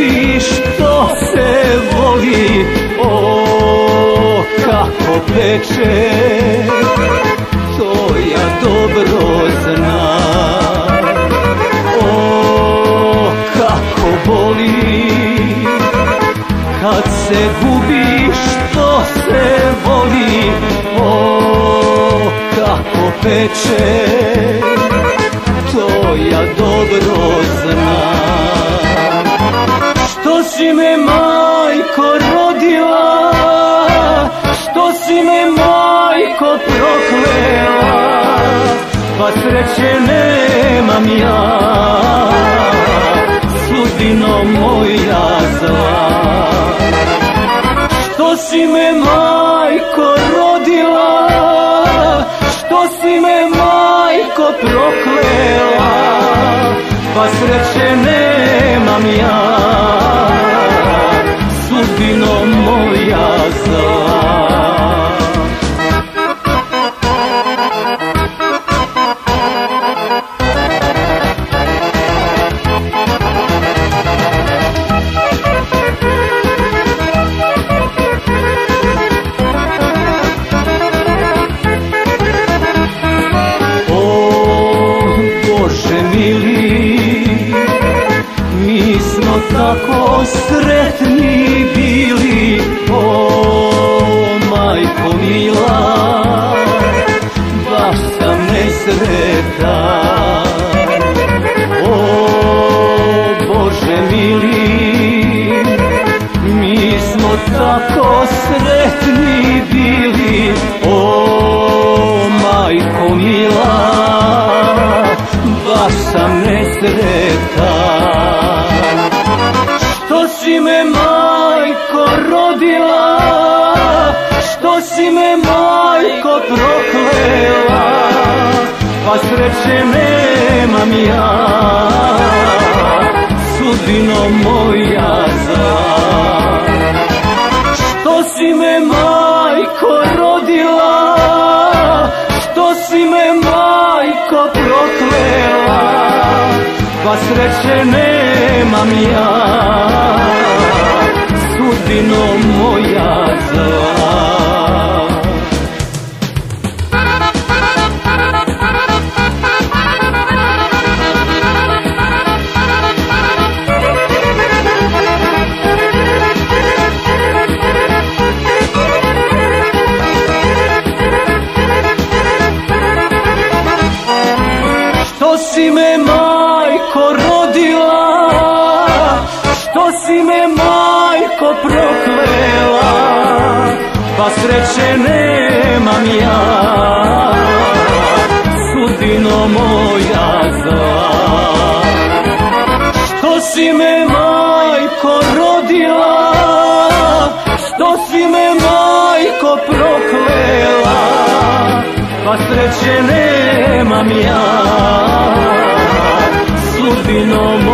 vidi što se voli O, kako peče. To ja dobro znam. O, kako boli Kad se gubi što se voli O, kako peče. To ja dobro si me majko proklela Pa sreće nemam ja. Sudbino moja zla. Što si me majko rodila? Što si me majko proklela Pa sreće nemam ja. Sudbino moja zla tako sretni bili, o majko mila, baš sam nesretan. O Bože mili, mi smo tako sretni bili, o majko mila, baš sam nesretan. Što si me majko rodila, što si me majko proklela, pa sreće nemam ja, sudbino moja zla. Što si me majko rodila, pa sreće nemam ja, sudbino moja zla. Si me majko rodila, što si me majko proklela, pa sreće nemam ja, sudbino moja zla. Što si me majko rodila, što si me majko proklela, pa sreće nemam ja, sudbino moja zla.